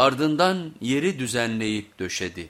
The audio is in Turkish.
Ardından yeri düzenleyip döşedi.